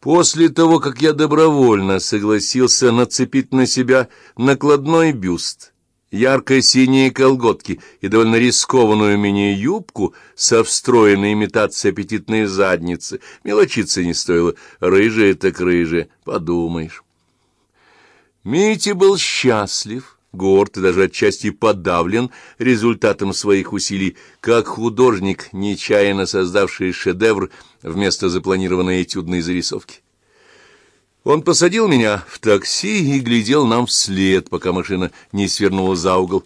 После того, как я добровольно согласился нацепить на себя накладной бюст, ярко-синие колготки и довольно рискованную мини-юбку со встроенной имитацией аппетитной задницы, мелочиться не стоило, рыжая так рыжая, подумаешь. Митя был счастлив горд и даже отчасти подавлен результатом своих усилий, как художник, нечаянно создавший шедевр вместо запланированной этюдной зарисовки. Он посадил меня в такси и глядел нам вслед, пока машина не свернула за угол.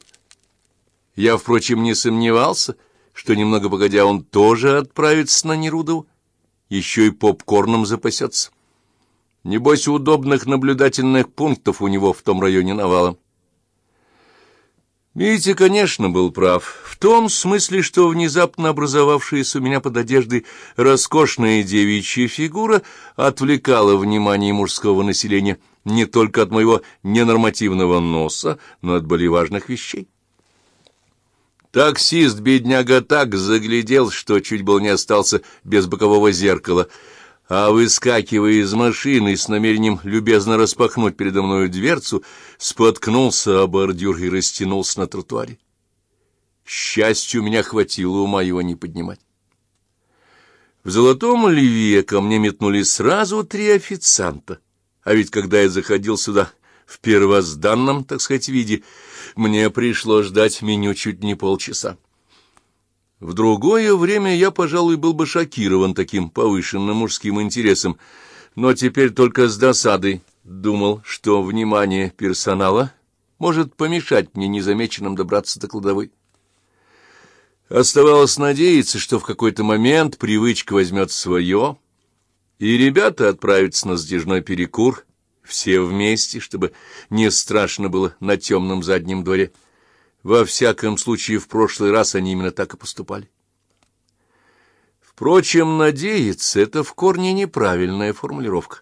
Я, впрочем, не сомневался, что немного погодя он тоже отправится на Нерудову, еще и попкорном запасется. Небось, удобных наблюдательных пунктов у него в том районе навалом. Митя, конечно, был прав, в том смысле, что внезапно образовавшаяся у меня под одеждой роскошная девичья фигура отвлекала внимание мужского населения не только от моего ненормативного носа, но от более важных вещей. Таксист-бедняга так заглядел, что чуть было не остался без бокового зеркала — а, выскакивая из машины с намерением любезно распахнуть передо мною дверцу, споткнулся о бордюр и растянулся на тротуаре. Счастью, меня хватило ума его не поднимать. В золотом льве ко мне метнули сразу три официанта, а ведь когда я заходил сюда в первозданном, так сказать, виде, мне пришлось ждать меню чуть не полчаса. В другое время я, пожалуй, был бы шокирован таким повышенным мужским интересом, но теперь только с досадой думал, что внимание персонала может помешать мне незамеченным добраться до кладовой. Оставалось надеяться, что в какой-то момент привычка возьмет свое, и ребята отправятся на сдержной перекур, все вместе, чтобы не страшно было на темном заднем дворе. Во всяком случае, в прошлый раз они именно так и поступали. Впрочем, надеяться — это в корне неправильная формулировка.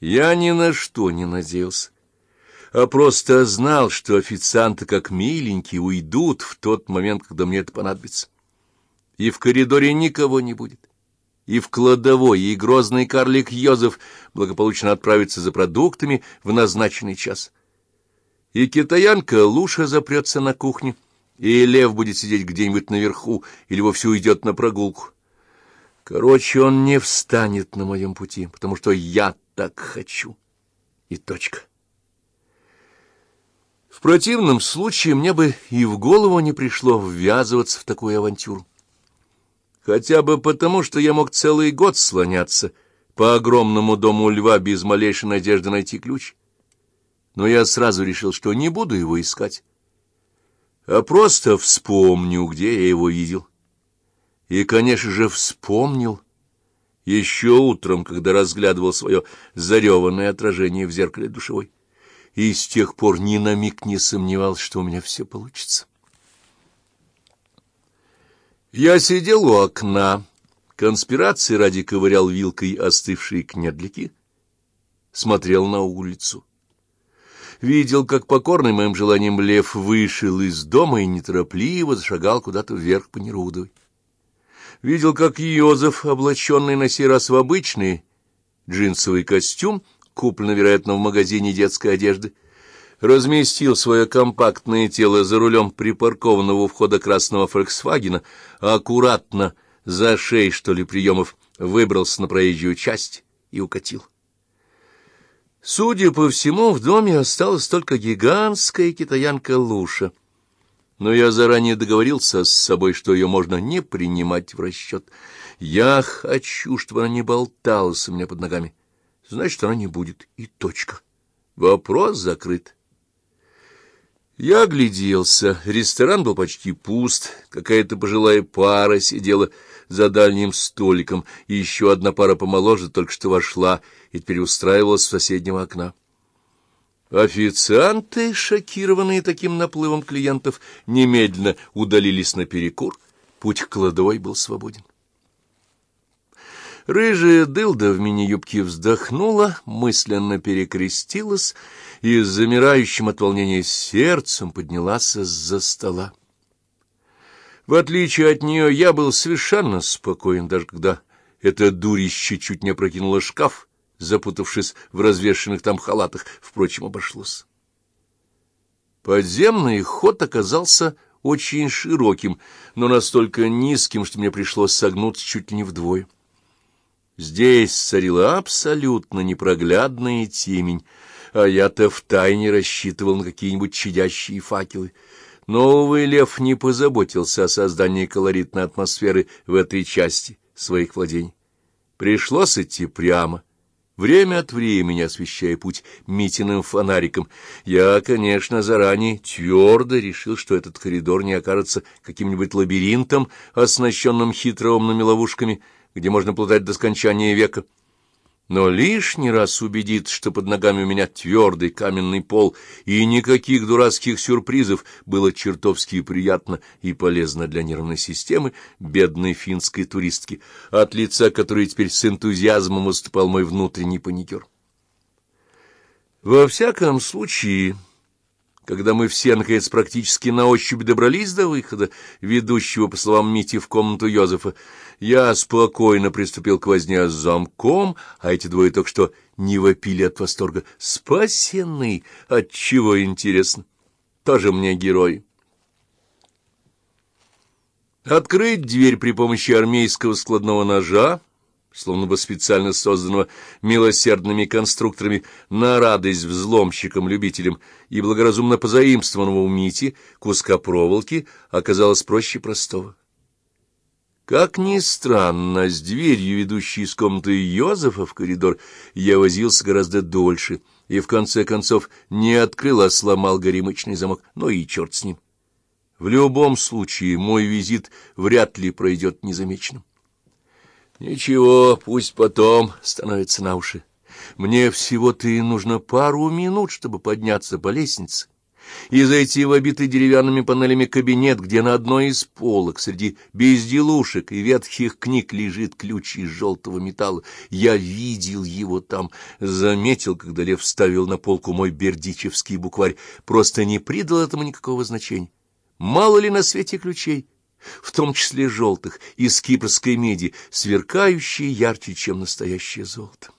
Я ни на что не надеялся, а просто знал, что официанты, как миленькие, уйдут в тот момент, когда мне это понадобится. И в коридоре никого не будет. И в кладовой, и грозный карлик Йозеф благополучно отправится за продуктами в назначенный час — и китаянка Луша запрется на кухне, и лев будет сидеть где-нибудь наверху или вовсе уйдет на прогулку. Короче, он не встанет на моем пути, потому что я так хочу. И точка. В противном случае мне бы и в голову не пришло ввязываться в такую авантюру. Хотя бы потому, что я мог целый год слоняться по огромному дому льва без малейшей надежды найти ключ но я сразу решил, что не буду его искать, а просто вспомню, где я его видел. И, конечно же, вспомнил еще утром, когда разглядывал свое зареванное отражение в зеркале душевой, и с тех пор ни на миг не сомневался, что у меня все получится. Я сидел у окна, конспирации ради ковырял вилкой остывшие кнедлики, смотрел на улицу видел, как покорный моим желанием лев вышел из дома и неторопливо зашагал куда-то вверх по Нерудовой. Видел, как Йозеф, облаченный на сей раз в обычный джинсовый костюм, купленный, вероятно, в магазине детской одежды, разместил свое компактное тело за рулем припаркованного у входа красного «Фольксвагена», аккуратно, за шеей, что ли, приемов, выбрался на проезжую часть и укатил. Судя по всему, в доме осталась только гигантская китаянка Луша. Но я заранее договорился с собой, что ее можно не принимать в расчет. Я хочу, чтобы она не болталась у меня под ногами. Значит, она не будет. И точка. Вопрос закрыт. Я огляделся. Ресторан был почти пуст. Какая-то пожилая пара сидела за дальним столиком, и еще одна пара помоложе только что вошла и теперь устраивалась с соседнего окна. Официанты, шокированные таким наплывом клиентов, немедленно удалились на перекур. Путь к кладовой был свободен. Рыжая дылда в мини-юбке вздохнула, мысленно перекрестилась и с замирающим от волнения сердцем поднялась из-за стола. В отличие от нее, я был совершенно спокоен, даже когда эта дурище чуть не опрокинула шкаф, запутавшись в развешенных там халатах. Впрочем, обошлось. Подземный ход оказался очень широким, но настолько низким, что мне пришлось согнуться чуть ли не вдвое. Здесь царила абсолютно непроглядная темень, а я-то втайне рассчитывал на какие-нибудь чадящие факелы. Новый лев не позаботился о создании колоритной атмосферы в этой части своих владений. Пришлось идти прямо, время от времени освещая путь Митиным фонариком. Я, конечно, заранее твердо решил, что этот коридор не окажется каким-нибудь лабиринтом, оснащенным хитроумными ловушками, где можно плутать до скончания века. Но лишний раз убедиться, что под ногами у меня твердый каменный пол, и никаких дурацких сюрпризов было чертовски приятно и полезно для нервной системы бедной финской туристки, от лица которой теперь с энтузиазмом выступал мой внутренний паникер. Во всяком случае... Когда мы все, наконец, практически на ощупь добрались до выхода, ведущего, по словам Мити, в комнату Йозефа, я спокойно приступил к возне с замком, а эти двое только что не вопили от восторга. Спасены! Отчего, интересно? Тоже мне герой. Открыть дверь при помощи армейского складного ножа словно бы специально созданного милосердными конструкторами на радость взломщикам-любителям и благоразумно позаимствованного у Мити куска проволоки, оказалось проще простого. Как ни странно, с дверью, ведущей из комнаты Йозефа в коридор, я возился гораздо дольше и, в конце концов, не открыл, а сломал горемычный замок, но и черт с ним. В любом случае, мой визит вряд ли пройдет незамеченным. Ничего, пусть потом становится на уши. Мне всего-то и нужно пару минут, чтобы подняться по лестнице и зайти в обитый деревянными панелями кабинет, где на одной из полок среди безделушек и ветхих книг лежит ключ из желтого металла. Я видел его там, заметил, когда Лев ставил на полку мой бердичевский букварь, просто не придал этому никакого значения. Мало ли на свете ключей в том числе желтых, из кипрской меди, сверкающие ярче, чем настоящее золото.